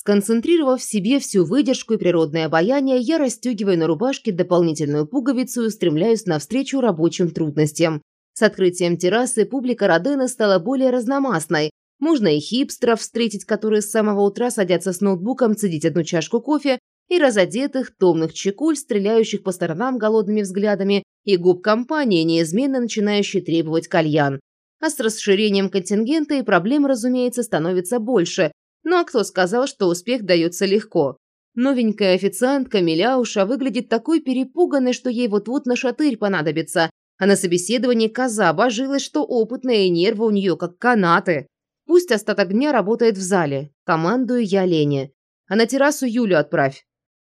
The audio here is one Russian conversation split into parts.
Сконцентрировав в себе всю выдержку и природное обаяние, я расстегиваю на рубашке дополнительную пуговицу и устремляюсь навстречу рабочим трудностям. С открытием террасы публика Родена стала более разномастной. Можно и хипстеров встретить, которые с самого утра садятся с ноутбуком цедить одну чашку кофе, и разодетых, томных чекуль, стреляющих по сторонам голодными взглядами, и губ компании, неизменно начинающей требовать кальян. А с расширением контингента и проблем, разумеется, становится больше. Ну а кто сказал, что успех дается легко? Новенькая официантка Миляуша выглядит такой перепуганной, что ей вот-вот на шатырь понадобится. А на собеседовании коза божилась, что опытная и нервы у нее как канаты. Пусть остаток дня работает в зале. Командую я Лене. А на террасу Юлю отправь.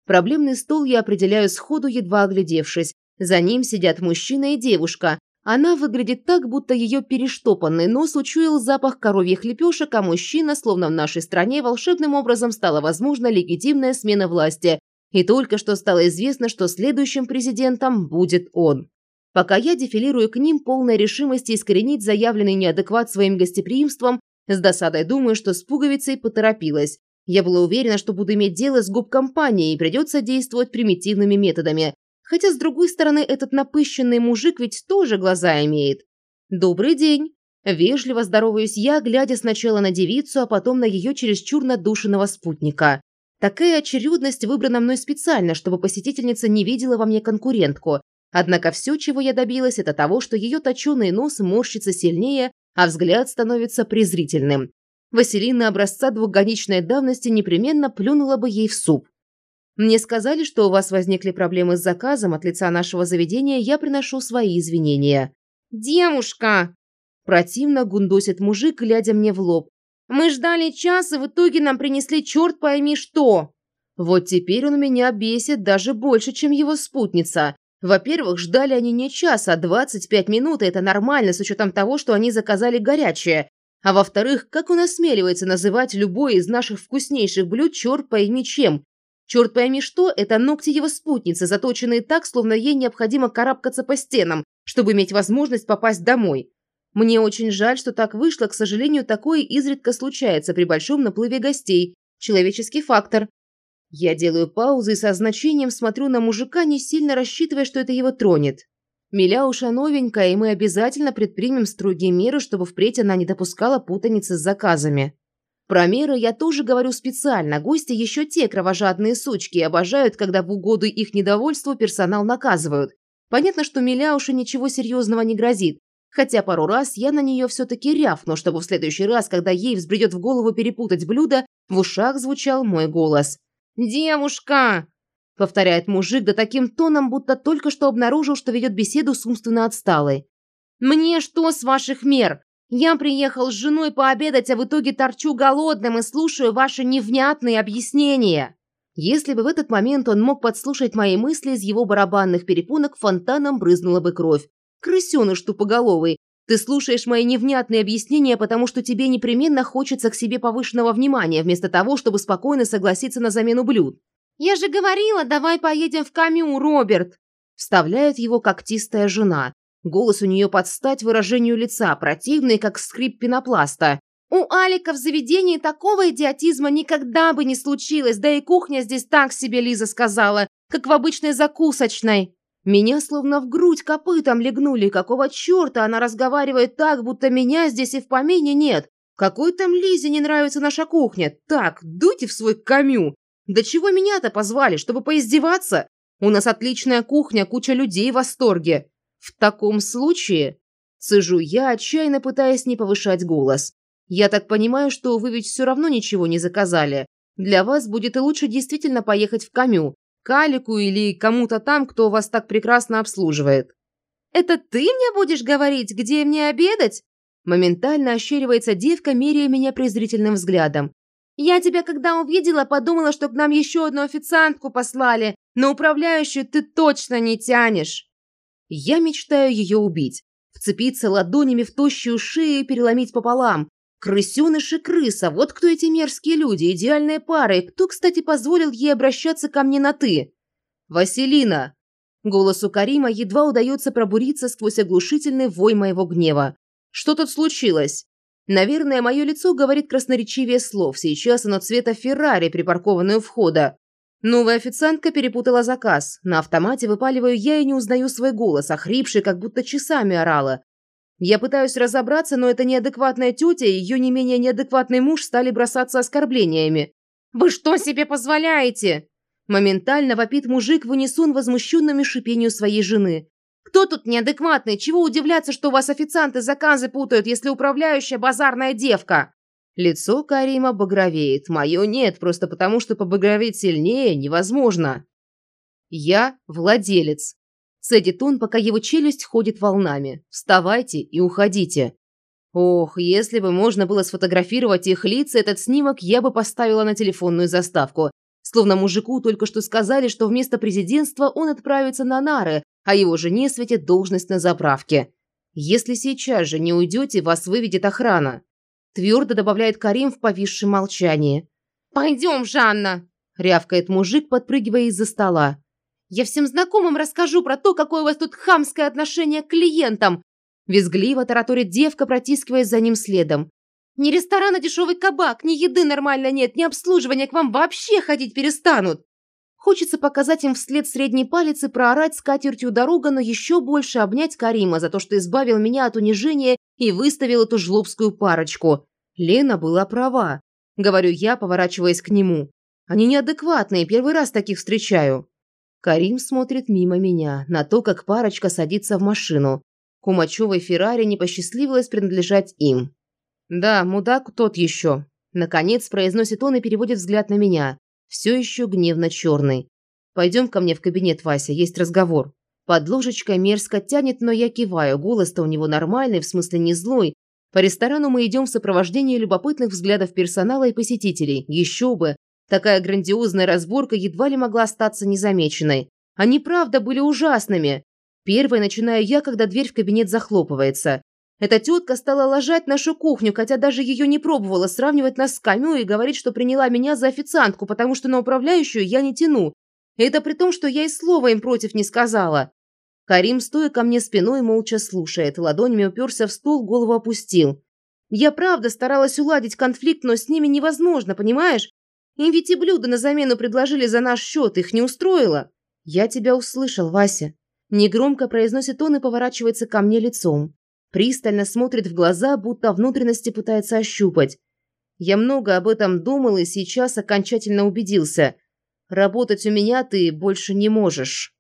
Проблемный стол я определяю сходу, едва оглядевшись. За ним сидят мужчина и девушка. Она выглядит так, будто ее перештопанный нос учуял запах коровьих лепешек, а мужчина, словно в нашей стране, волшебным образом стала возможна легитимная смена власти. И только что стало известно, что следующим президентом будет он. Пока я дефилирую к ним полной решимости искоренить заявленный неадекват своим гостеприимством, с досадой думаю, что с пуговицей поторопилась. Я была уверена, что буду иметь дело с губкомпанией и придется действовать примитивными методами. Хотя, с другой стороны, этот напыщенный мужик ведь тоже глаза имеет. «Добрый день!» Вежливо здороваюсь я, глядя сначала на девицу, а потом на ее чересчур надушенного спутника. Такая очередность выбрана мной специально, чтобы посетительница не видела во мне конкурентку. Однако все, чего я добилась, это того, что ее точеный нос морщится сильнее, а взгляд становится презрительным. Василина образца двухгодичной давности непременно плюнула бы ей в суп. Мне сказали, что у вас возникли проблемы с заказом от лица нашего заведения, я приношу свои извинения. Девушка! Противно гундосит мужик, глядя мне в лоб. Мы ждали час, и в итоге нам принесли черт пойми что. Вот теперь он меня бесит даже больше, чем его спутница. Во-первых, ждали они не час, а 25 минут, и это нормально с учетом того, что они заказали горячее. А во-вторых, как он осмеливается называть любое из наших вкуснейших блюд черт пойми чем, Черт пойми что, это ногти его спутницы, заточенные так, словно ей необходимо карабкаться по стенам, чтобы иметь возможность попасть домой. Мне очень жаль, что так вышло, к сожалению, такое изредка случается при большом наплыве гостей. Человеческий фактор. Я делаю паузы и со значением смотрю на мужика, не сильно рассчитывая, что это его тронет. Миляуша новенькая, и мы обязательно предпримем строгие меры, чтобы впредь она не допускала путаницы с заказами. Про меры я тоже говорю специально. Гости еще те кровожадные сучки обожают, когда в угоду их недовольству персонал наказывают. Понятно, что Миляуше ничего серьезного не грозит. Хотя пару раз я на нее все-таки рявкну, чтобы в следующий раз, когда ей взбредет в голову перепутать блюдо, в ушах звучал мой голос. «Девушка!» – повторяет мужик да таким тоном, будто только что обнаружил, что ведет беседу с умственно отсталой. «Мне что с ваших мер? Я приехал с женой пообедать, а в итоге торчу голодным и слушаю ваши невнятные объяснения». Если бы в этот момент он мог подслушать мои мысли, из его барабанных перепонок фонтаном брызнула бы кровь. «Крысеныш тупоголовый, ты слушаешь мои невнятные объяснения, потому что тебе непременно хочется к себе повышенного внимания, вместо того, чтобы спокойно согласиться на замену блюд». «Я же говорила, давай поедем в Камю, Роберт!» Вставляет его когтистая жена. Голос у нее под стать выражению лица, противный, как скрип пенопласта. «У Алика в заведении такого идиотизма никогда бы не случилось, да и кухня здесь так себе, Лиза сказала, как в обычной закусочной». Меня словно в грудь копытом легнули. Какого черта она разговаривает так, будто меня здесь и в помине нет? Какой там Лизе не нравится наша кухня? Так, дуйте в свой камю. Да чего меня-то позвали, чтобы поиздеваться? У нас отличная кухня, куча людей в восторге. В таком случае, сижу я, отчаянно пытаясь не повышать голос. Я так понимаю, что вы ведь все равно ничего не заказали. Для вас будет и лучше действительно поехать в Камю, к Алику или кому-то там, кто вас так прекрасно обслуживает. Это ты мне будешь говорить, где мне обедать? Моментально ощеривается девка, меряя меня презрительным взглядом. Я тебя когда увидела, подумала, что к нам еще одну официантку послали, но управляющую ты точно не тянешь. Я мечтаю ее убить, вцепиться ладонями в тощую шею и переломить пополам. Крысеныш и крыса, вот кто эти мерзкие люди, идеальная пара, кто, кстати, позволил ей обращаться ко мне на «ты». «Василина!» Голосу Карима едва удается пробуриться сквозь оглушительный вой моего гнева. «Что тут случилось?» Наверное, мое лицо говорит красноречивее слов. Сейчас оно цвета Феррари, припаркованной у входа. Новая официантка перепутала заказ. На автомате выпаливаю я и не узнаю свой голос, охрипший, как будто часами орала. Я пытаюсь разобраться, но эта неадекватная тетя и ее не менее неадекватный муж стали бросаться оскорблениями. «Вы что себе позволяете?» Моментально вопит мужик в унисон возмущенными шипению своей жены. «Кто тут неадекватный? Чего удивляться, что у вас официанты заказы путают, если управляющая базарная девка?» Лицо Карима багровеет. Мое нет, просто потому что побагроветь сильнее невозможно. Я владелец. Цедит он, пока его челюсть ходит волнами. Вставайте и уходите. Ох, если бы можно было сфотографировать их лица, этот снимок я бы поставила на телефонную заставку. Словно мужику только что сказали, что вместо президентства он отправится на нары, а его жене светит должность на заправке. Если сейчас же не уйдете, вас выведет охрана. Твердо добавляет Карим в повисшем молчании. «Пойдем, Жанна!» – рявкает мужик, подпрыгивая из-за стола. «Я всем знакомым расскажу про то, какое у вас тут хамское отношение к клиентам!» Визгливо тараторит девка, протискиваясь за ним следом. «Ни ресторана дешевый кабак, ни еды нормально нет, ни обслуживания к вам вообще ходить перестанут!» Хочется показать им вслед средний палец и проорать с катертью дорога, но еще больше обнять Карима за то, что избавил меня от унижения и выставил эту жлобскую парочку. Лена была права. Говорю я, поворачиваясь к нему. Они неадекватные, первый раз таких встречаю. Карим смотрит мимо меня, на то, как парочка садится в машину. Кумачевой Феррари не посчастливилось принадлежать им. «Да, мудак тот еще», – наконец произносит он и переводит взгляд на меня все еще гневно черный. «Пойдем ко мне в кабинет, Вася, есть разговор». Под ложечкой мерзко тянет, но я киваю. Голос-то у него нормальный, в смысле не злой. По ресторану мы идем в сопровождении любопытных взглядов персонала и посетителей. Еще бы! Такая грандиозная разборка едва ли могла остаться незамеченной. Они правда были ужасными. Первой начинаю я, когда дверь в кабинет захлопывается. Эта тетка стала ложать нашу кухню, хотя даже ее не пробовала сравнивать нас с Камю и говорить, что приняла меня за официантку, потому что на управляющую я не тяну. Это при том, что я и слова им против не сказала. Карим, стоя ко мне спиной, молча слушает, ладонями уперся в стол, голову опустил. Я правда старалась уладить конфликт, но с ними невозможно, понимаешь? Им ведь и блюда на замену предложили за наш счет, их не устроило. Я тебя услышал, Вася. Негромко произносит он и поворачивается ко мне лицом. Пристально смотрит в глаза, будто внутренности пытается ощупать. Я много об этом думал и сейчас окончательно убедился. Работать у меня ты больше не можешь.